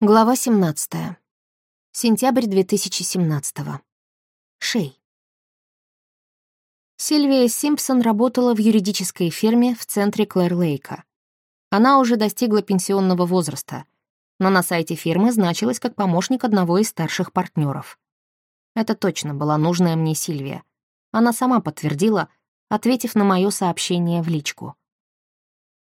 Глава 17. Сентябрь 2017. Шей. Сильвия Симпсон работала в юридической фирме в центре Клэр-Лейка. Она уже достигла пенсионного возраста, но на сайте фирмы значилась как помощник одного из старших партнеров. Это точно была нужная мне Сильвия. Она сама подтвердила, ответив на мое сообщение в личку.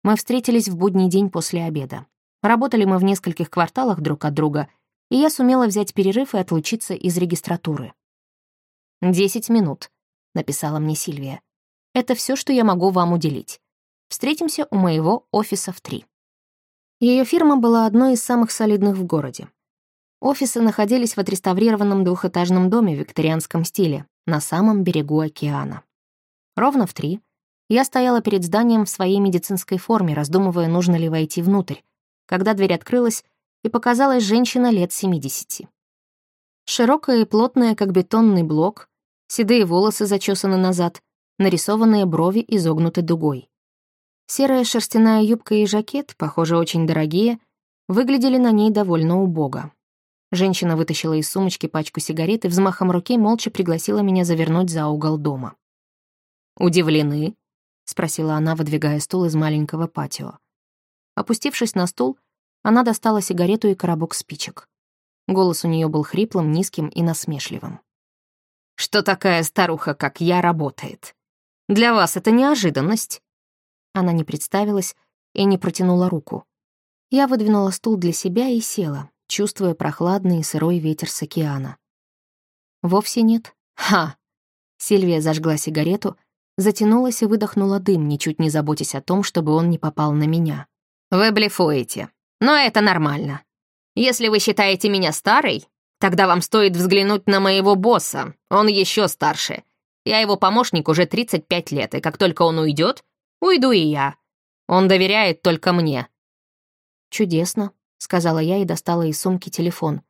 Мы встретились в будний день после обеда. Работали мы в нескольких кварталах друг от друга, и я сумела взять перерыв и отлучиться из регистратуры. «Десять минут», — написала мне Сильвия. «Это все, что я могу вам уделить. Встретимся у моего офиса в три». Ее фирма была одной из самых солидных в городе. Офисы находились в отреставрированном двухэтажном доме в викторианском стиле, на самом берегу океана. Ровно в три я стояла перед зданием в своей медицинской форме, раздумывая, нужно ли войти внутрь, когда дверь открылась, и показалась женщина лет 70. Широкая и плотная, как бетонный блок, седые волосы зачесаны назад, нарисованные брови изогнуты дугой. Серая шерстяная юбка и жакет, похоже, очень дорогие, выглядели на ней довольно убого. Женщина вытащила из сумочки пачку сигарет и взмахом руки молча пригласила меня завернуть за угол дома. «Удивлены?» — спросила она, выдвигая стул из маленького патио. Опустившись на стул, она достала сигарету и коробок спичек. Голос у нее был хриплым, низким и насмешливым. «Что такая старуха, как я, работает? Для вас это неожиданность?» Она не представилась и не протянула руку. Я выдвинула стул для себя и села, чувствуя прохладный и сырой ветер с океана. «Вовсе нет». «Ха!» Сильвия зажгла сигарету, затянулась и выдохнула дым, ничуть не заботясь о том, чтобы он не попал на меня. «Вы блефуете. Но это нормально. Если вы считаете меня старой, тогда вам стоит взглянуть на моего босса. Он еще старше. Я его помощник уже 35 лет, и как только он уйдет, уйду и я. Он доверяет только мне». «Чудесно», — сказала я и достала из сумки телефон.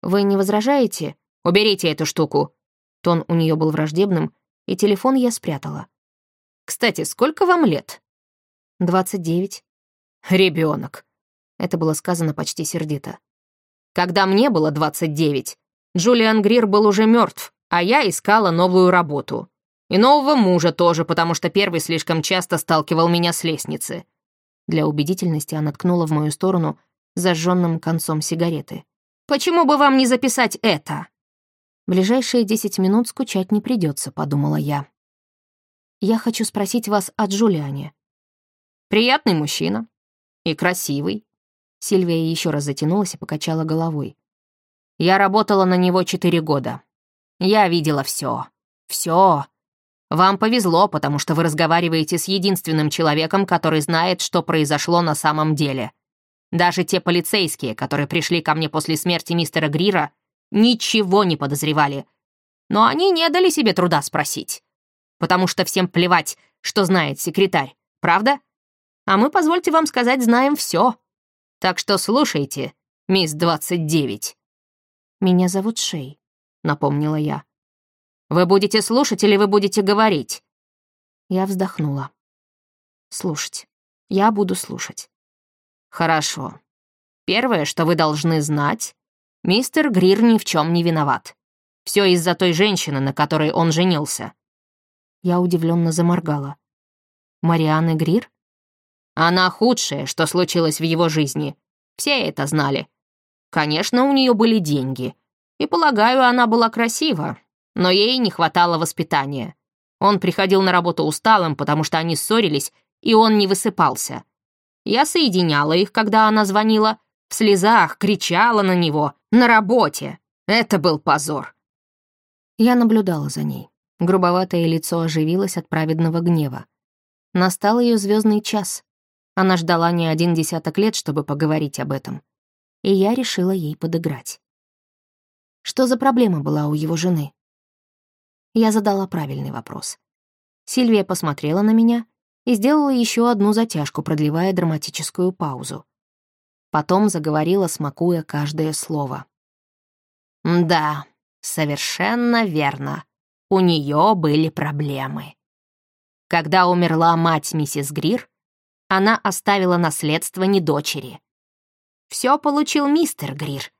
«Вы не возражаете? Уберите эту штуку». Тон у нее был враждебным, и телефон я спрятала. «Кстати, сколько вам лет?» «Двадцать девять». Ребенок. Это было сказано почти сердито. Когда мне было 29, Джулиан Грир был уже мертв, а я искала новую работу. И нового мужа тоже, потому что первый слишком часто сталкивал меня с лестницы. Для убедительности она ткнула в мою сторону зажженным концом сигареты. «Почему бы вам не записать это?» «Ближайшие десять минут скучать не придется», — подумала я. «Я хочу спросить вас о Джулиане». «Приятный мужчина. И красивый». Сильвия еще раз затянулась и покачала головой. «Я работала на него четыре года. Я видела все. Все. Вам повезло, потому что вы разговариваете с единственным человеком, который знает, что произошло на самом деле. Даже те полицейские, которые пришли ко мне после смерти мистера Грира, ничего не подозревали. Но они не дали себе труда спросить. Потому что всем плевать, что знает секретарь, правда? А мы, позвольте вам сказать, знаем все. Так что слушайте, мисс 29. Меня зовут Шей, напомнила я. Вы будете слушать или вы будете говорить? Я вздохнула. Слушать. Я буду слушать. Хорошо. Первое, что вы должны знать, мистер Грир ни в чем не виноват. Все из-за той женщины, на которой он женился. Я удивленно заморгала. Марианы Грир? Она худшее, что случилось в его жизни. Все это знали. Конечно, у нее были деньги. И, полагаю, она была красива. Но ей не хватало воспитания. Он приходил на работу усталым, потому что они ссорились, и он не высыпался. Я соединяла их, когда она звонила, в слезах кричала на него, на работе. Это был позор. Я наблюдала за ней. Грубоватое лицо оживилось от праведного гнева. Настал ее звездный час. Она ждала не один десяток лет, чтобы поговорить об этом. И я решила ей подыграть. Что за проблема была у его жены? Я задала правильный вопрос. Сильвия посмотрела на меня и сделала еще одну затяжку, продлевая драматическую паузу. Потом заговорила, смакуя каждое слово. «Да, совершенно верно. У нее были проблемы. Когда умерла мать миссис Грир, она оставила наследство не дочери. все получил мистер Грир.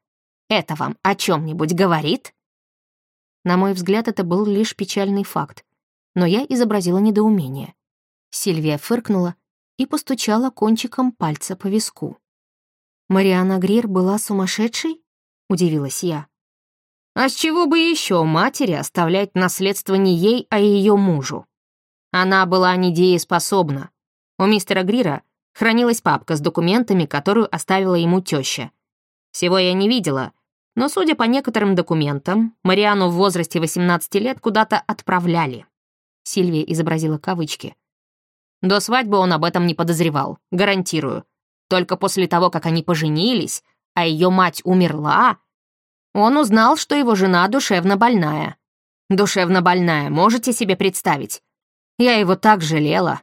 Это вам о чем-нибудь говорит?» На мой взгляд, это был лишь печальный факт, но я изобразила недоумение. Сильвия фыркнула и постучала кончиком пальца по виску. «Мариана Грир была сумасшедшей?» — удивилась я. «А с чего бы еще матери оставлять наследство не ей, а ее мужу? Она была недееспособна. У мистера Грира хранилась папка с документами, которую оставила ему теща. Всего я не видела, но, судя по некоторым документам, Мариану в возрасте 18 лет куда-то отправляли. Сильвия изобразила кавычки. До свадьбы он об этом не подозревал, гарантирую. Только после того, как они поженились, а ее мать умерла, он узнал, что его жена душевно больная. Душевно больная, можете себе представить? Я его так жалела.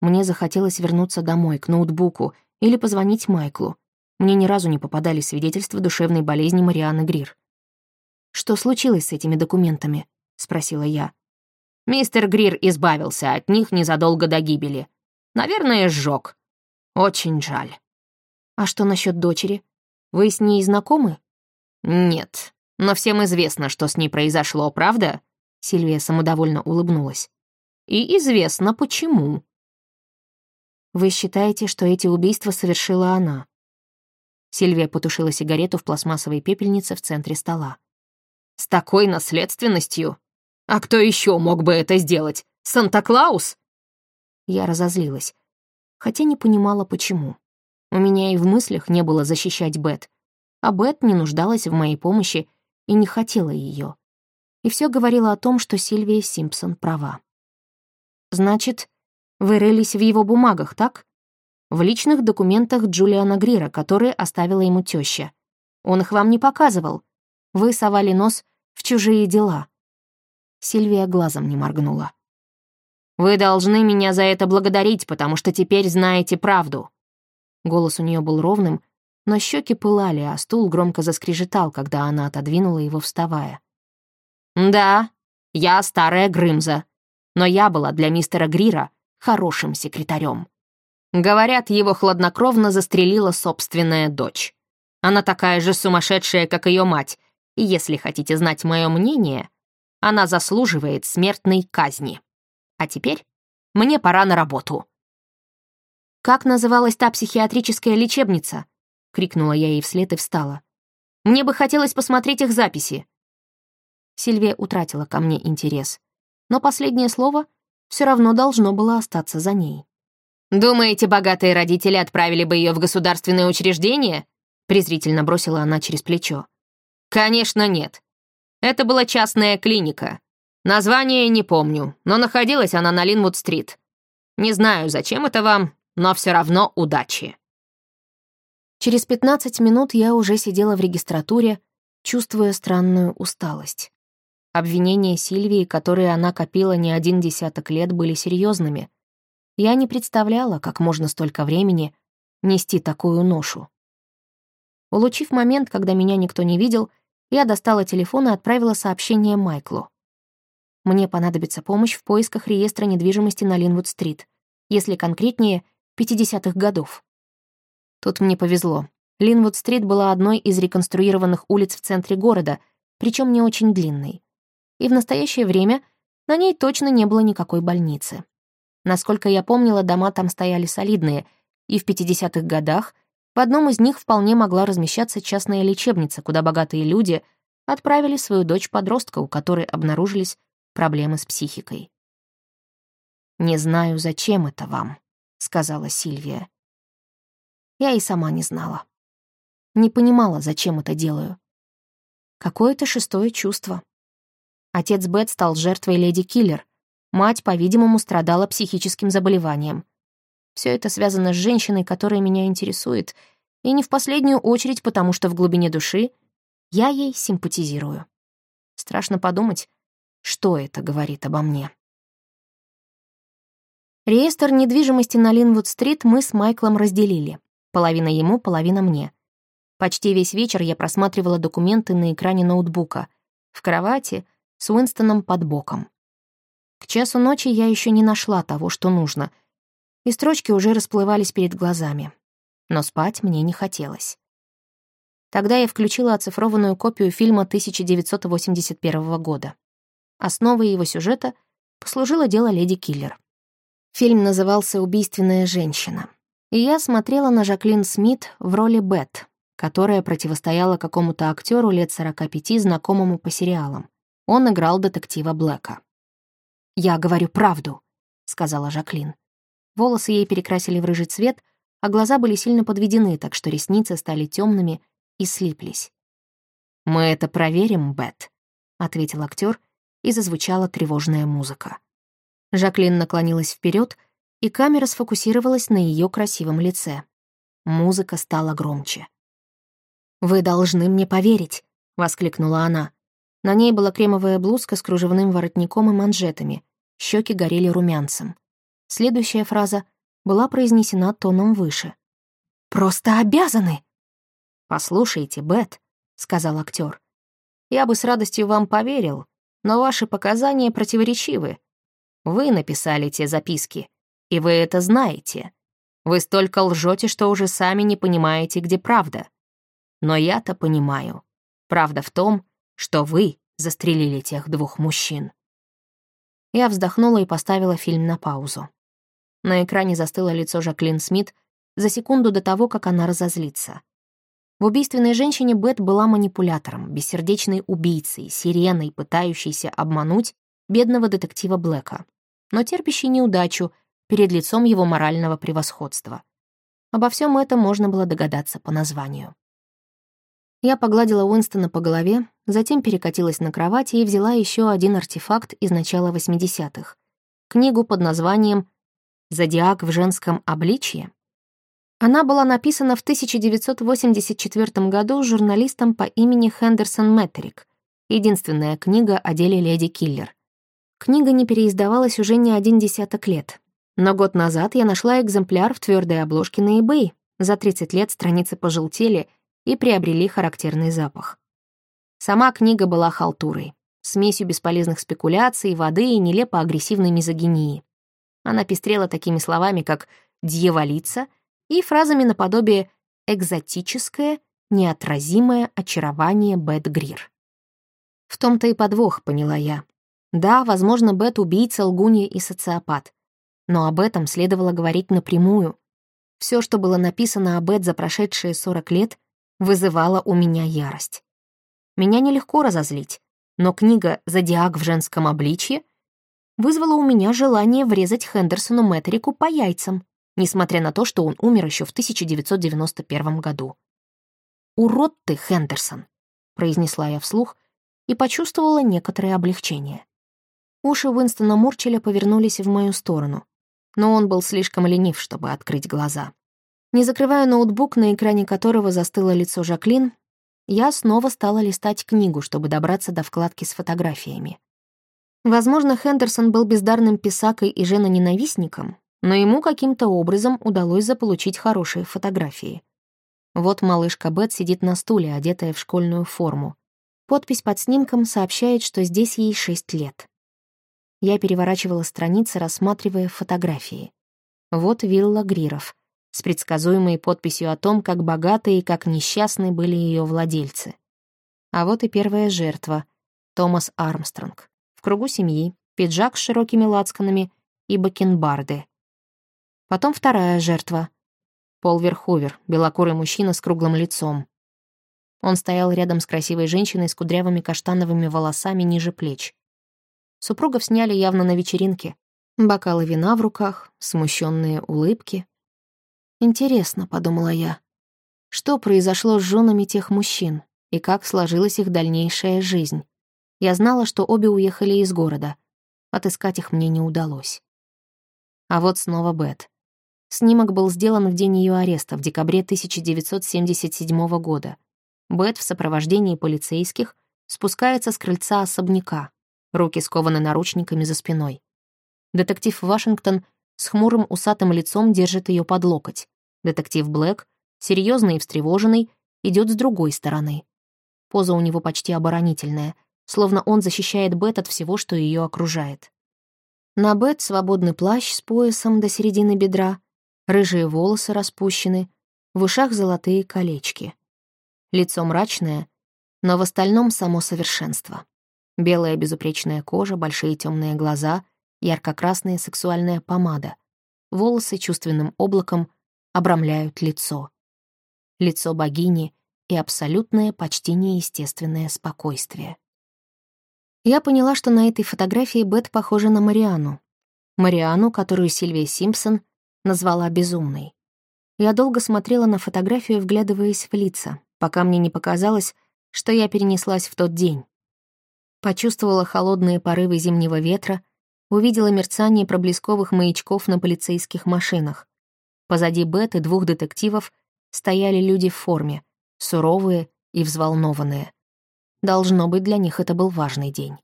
Мне захотелось вернуться домой, к ноутбуку, или позвонить Майклу. Мне ни разу не попадались свидетельства душевной болезни Марианы Грир. «Что случилось с этими документами?» — спросила я. «Мистер Грир избавился от них незадолго до гибели. Наверное, сжег. Очень жаль». «А что насчет дочери? Вы с ней знакомы?» «Нет, но всем известно, что с ней произошло, правда?» Сильвия самодовольно улыбнулась. «И известно, почему». «Вы считаете, что эти убийства совершила она?» Сильвия потушила сигарету в пластмассовой пепельнице в центре стола. «С такой наследственностью? А кто еще мог бы это сделать? Санта-Клаус?» Я разозлилась, хотя не понимала, почему. У меня и в мыслях не было защищать Бет, а Бет не нуждалась в моей помощи и не хотела ее. И все говорило о том, что Сильвия Симпсон права. «Значит, вы рылись в его бумагах, так?» в личных документах Джулиана Грира, которые оставила ему теща. Он их вам не показывал. Вы совали нос в чужие дела. Сильвия глазом не моргнула. «Вы должны меня за это благодарить, потому что теперь знаете правду». Голос у нее был ровным, но щеки пылали, а стул громко заскрежетал, когда она отодвинула его, вставая. «Да, я старая Грымза, но я была для мистера Грира хорошим секретарем. Говорят, его хладнокровно застрелила собственная дочь. Она такая же сумасшедшая, как ее мать, и если хотите знать мое мнение, она заслуживает смертной казни. А теперь мне пора на работу. «Как называлась та психиатрическая лечебница?» — крикнула я ей вслед и встала. «Мне бы хотелось посмотреть их записи». Сильвия утратила ко мне интерес, но последнее слово все равно должно было остаться за ней. «Думаете, богатые родители отправили бы ее в государственное учреждение?» презрительно бросила она через плечо. «Конечно, нет. Это была частная клиника. Название не помню, но находилась она на Линвуд-стрит. Не знаю, зачем это вам, но все равно удачи». Через 15 минут я уже сидела в регистратуре, чувствуя странную усталость. Обвинения Сильвии, которые она копила не один десяток лет, были серьезными. Я не представляла, как можно столько времени нести такую ношу. Улучив момент, когда меня никто не видел, я достала телефон и отправила сообщение Майклу. Мне понадобится помощь в поисках реестра недвижимости на Линвуд-стрит, если конкретнее, 50-х годов. Тут мне повезло. Линвуд-стрит была одной из реконструированных улиц в центре города, причем не очень длинной. И в настоящее время на ней точно не было никакой больницы. Насколько я помнила, дома там стояли солидные, и в 50-х годах в одном из них вполне могла размещаться частная лечебница, куда богатые люди отправили свою дочь-подростка, у которой обнаружились проблемы с психикой. «Не знаю, зачем это вам», — сказала Сильвия. Я и сама не знала. Не понимала, зачем это делаю. Какое-то шестое чувство. Отец Бет стал жертвой леди Киллер, Мать, по-видимому, страдала психическим заболеванием. Все это связано с женщиной, которая меня интересует, и не в последнюю очередь, потому что в глубине души я ей симпатизирую. Страшно подумать, что это говорит обо мне. Реестр недвижимости на Линвуд-стрит мы с Майклом разделили. Половина ему, половина мне. Почти весь вечер я просматривала документы на экране ноутбука, в кровати, с Уинстоном под боком. К часу ночи я еще не нашла того, что нужно, и строчки уже расплывались перед глазами. Но спать мне не хотелось. Тогда я включила оцифрованную копию фильма 1981 года. Основой его сюжета послужило дело леди Киллер. Фильм назывался «Убийственная женщина». И я смотрела на Жаклин Смит в роли Бет, которая противостояла какому-то актеру лет 45, знакомому по сериалам. Он играл детектива Блэка. «Я говорю правду», — сказала Жаклин. Волосы ей перекрасили в рыжий цвет, а глаза были сильно подведены, так что ресницы стали темными и слиплись. «Мы это проверим, Бет», — ответил актер, и зазвучала тревожная музыка. Жаклин наклонилась вперед, и камера сфокусировалась на ее красивом лице. Музыка стала громче. «Вы должны мне поверить», — воскликнула она. На ней была кремовая блузка с кружевным воротником и манжетами. Щеки горели румянцем. Следующая фраза была произнесена тоном выше. «Просто обязаны!» «Послушайте, Бет», — сказал актер. «Я бы с радостью вам поверил, но ваши показания противоречивы. Вы написали те записки, и вы это знаете. Вы столько лжете, что уже сами не понимаете, где правда. Но я-то понимаю. Правда в том, что вы застрелили тех двух мужчин. Я вздохнула и поставила фильм на паузу. На экране застыло лицо Жаклин Смит за секунду до того, как она разозлится. В убийственной женщине Бет была манипулятором, бессердечной убийцей, сиреной, пытающейся обмануть бедного детектива Блэка, но терпящей неудачу перед лицом его морального превосходства. Обо всем этом можно было догадаться по названию. Я погладила Уинстона по голове, затем перекатилась на кровати и взяла еще один артефакт из начала 80-х. Книгу под названием «Зодиак в женском обличье». Она была написана в 1984 году журналистом по имени Хендерсон Мэттерик, единственная книга о деле леди Киллер. Книга не переиздавалась уже не один десяток лет, но год назад я нашла экземпляр в твердой обложке на eBay. За 30 лет страницы пожелтели — и приобрели характерный запах. Сама книга была халтурой, смесью бесполезных спекуляций, воды и нелепо агрессивной мизогинии. Она пестрела такими словами, как «дьяволица» и фразами наподобие «экзотическое, неотразимое очарование Бет Грир». В том-то и подвох, поняла я. Да, возможно, Бет — убийца, лгунья и социопат. Но об этом следовало говорить напрямую. Все, что было написано о Бет за прошедшие 40 лет, вызывала у меня ярость. Меня нелегко разозлить, но книга «Зодиак в женском обличье» вызвала у меня желание врезать Хендерсону Мэттерику по яйцам, несмотря на то, что он умер еще в 1991 году. «Урод ты, Хендерсон», — произнесла я вслух и почувствовала некоторое облегчение. Уши Уинстона Мурчеля повернулись в мою сторону, но он был слишком ленив, чтобы открыть глаза. Не закрывая ноутбук, на экране которого застыло лицо Жаклин, я снова стала листать книгу, чтобы добраться до вкладки с фотографиями. Возможно, Хендерсон был бездарным писакой и женоненавистником, но ему каким-то образом удалось заполучить хорошие фотографии. Вот малышка Бет сидит на стуле, одетая в школьную форму. Подпись под снимком сообщает, что здесь ей шесть лет. Я переворачивала страницы, рассматривая фотографии. Вот вилла Гриров — с предсказуемой подписью о том, как богатые и как несчастны были ее владельцы. А вот и первая жертва — Томас Армстронг. В кругу семьи, пиджак с широкими лацканами и бакенбарды. Потом вторая жертва — Пол Верховер, белокурый мужчина с круглым лицом. Он стоял рядом с красивой женщиной с кудрявыми каштановыми волосами ниже плеч. Супругов сняли явно на вечеринке. Бокалы вина в руках, смущенные улыбки. Интересно, подумала я, что произошло с женами тех мужчин и как сложилась их дальнейшая жизнь. Я знала, что обе уехали из города. Отыскать их мне не удалось. А вот снова Бет. Снимок был сделан в день ее ареста, в декабре 1977 года. Бет в сопровождении полицейских спускается с крыльца особняка. Руки скованы наручниками за спиной. Детектив Вашингтон с хмурым усатым лицом держит ее под локоть. Детектив Блэк, серьезный и встревоженный, идет с другой стороны. Поза у него почти оборонительная, словно он защищает Бет от всего, что ее окружает. На Бет свободный плащ с поясом до середины бедра, рыжие волосы распущены, в ушах золотые колечки. Лицо мрачное, но в остальном само совершенство. Белая безупречная кожа, большие темные глаза, ярко-красная сексуальная помада. Волосы чувственным облаком обрамляют лицо. Лицо богини и абсолютное, почти неестественное спокойствие. Я поняла, что на этой фотографии Бет похожа на Мариану. Мариану, которую Сильвия Симпсон назвала безумной. Я долго смотрела на фотографию, вглядываясь в лица, пока мне не показалось, что я перенеслась в тот день. Почувствовала холодные порывы зимнего ветра, увидела мерцание проблесковых маячков на полицейских машинах. Позади Бет и двух детективов стояли люди в форме, суровые и взволнованные. Должно быть, для них это был важный день.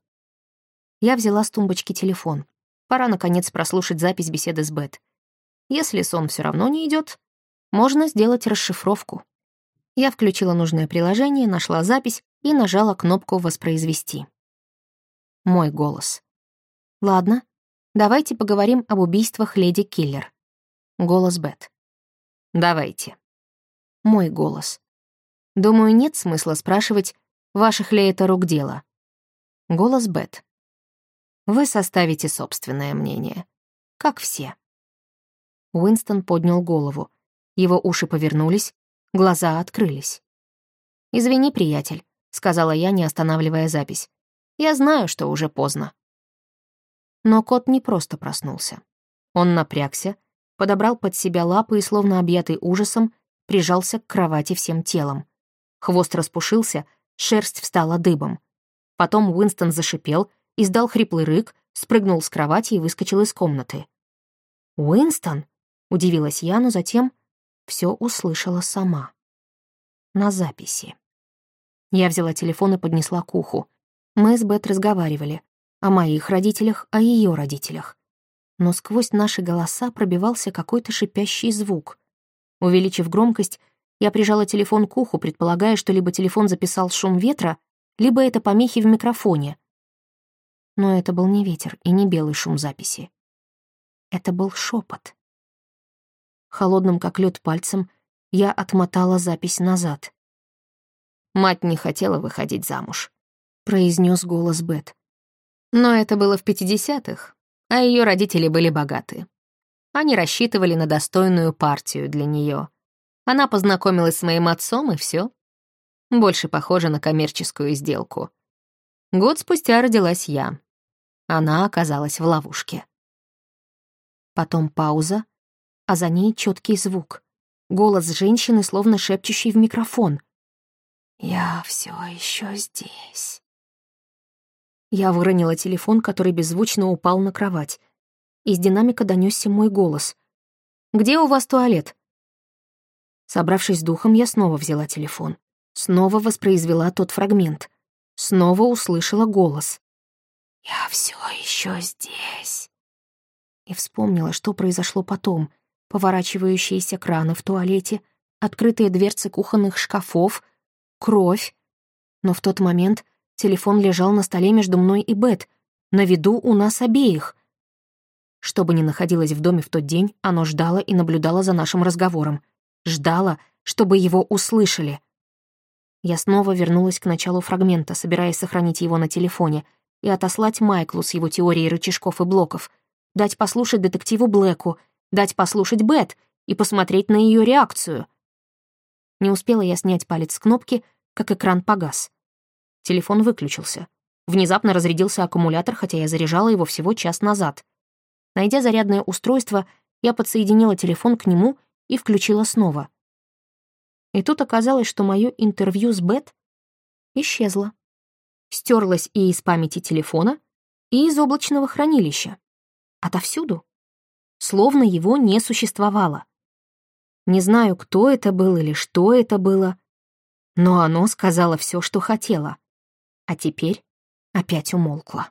Я взяла с тумбочки телефон. Пора, наконец, прослушать запись беседы с Бет. Если сон все равно не идет, можно сделать расшифровку. Я включила нужное приложение, нашла запись и нажала кнопку «Воспроизвести». Мой голос. «Ладно, давайте поговорим об убийствах леди Киллер». Голос Бет. «Давайте». Мой голос. Думаю, нет смысла спрашивать, Ваших ли это рук дело? Голос Бет. Вы составите собственное мнение. Как все. Уинстон поднял голову. Его уши повернулись, глаза открылись. «Извини, приятель», — сказала я, не останавливая запись. «Я знаю, что уже поздно». Но кот не просто проснулся. Он напрягся, подобрал под себя лапы и, словно объятый ужасом, прижался к кровати всем телом. Хвост распушился, Шерсть встала дыбом. Потом Уинстон зашипел, издал хриплый рык, спрыгнул с кровати и выскочил из комнаты. «Уинстон?» — удивилась я, но затем все услышала сама. На записи. Я взяла телефон и поднесла к уху. Мы с Бет разговаривали. О моих родителях, о ее родителях. Но сквозь наши голоса пробивался какой-то шипящий звук. Увеличив громкость, я прижала телефон к уху, предполагая, что либо телефон записал шум ветра, либо это помехи в микрофоне. Но это был не ветер и не белый шум записи. Это был шепот. Холодным, как лед пальцем, я отмотала запись назад. «Мать не хотела выходить замуж», — произнес голос Бет. Но это было в пятидесятых, а ее родители были богаты. Они рассчитывали на достойную партию для нее. Она познакомилась с моим отцом, и все. Больше похоже на коммерческую сделку. Год спустя родилась я. Она оказалась в ловушке. Потом пауза, а за ней четкий звук. Голос женщины, словно шепчущий в микрофон. «Я все еще здесь». Я выронила телефон, который беззвучно упал на кровать. Из динамика донесся мой голос. «Где у вас туалет?» Собравшись с духом, я снова взяла телефон. Снова воспроизвела тот фрагмент. Снова услышала голос. «Я все еще здесь». И вспомнила, что произошло потом. Поворачивающиеся краны в туалете, открытые дверцы кухонных шкафов, кровь. Но в тот момент телефон лежал на столе между мной и Бет, на виду у нас обеих. Что бы ни находилось в доме в тот день, оно ждало и наблюдало за нашим разговором — ждала, чтобы его услышали. Я снова вернулась к началу фрагмента, собираясь сохранить его на телефоне и отослать Майклу с его теорией рычажков и блоков, дать послушать детективу Блэку, дать послушать Бет и посмотреть на ее реакцию. Не успела я снять палец с кнопки, как экран погас. Телефон выключился. Внезапно разрядился аккумулятор, хотя я заряжала его всего час назад. Найдя зарядное устройство, я подсоединила телефон к нему и включила снова. И тут оказалось, что мое интервью с Бет исчезло. Стерлось и из памяти телефона, и из облачного хранилища. Отовсюду. Словно его не существовало. Не знаю, кто это был или что это было, но оно сказала все, что хотело. А теперь опять умолкло.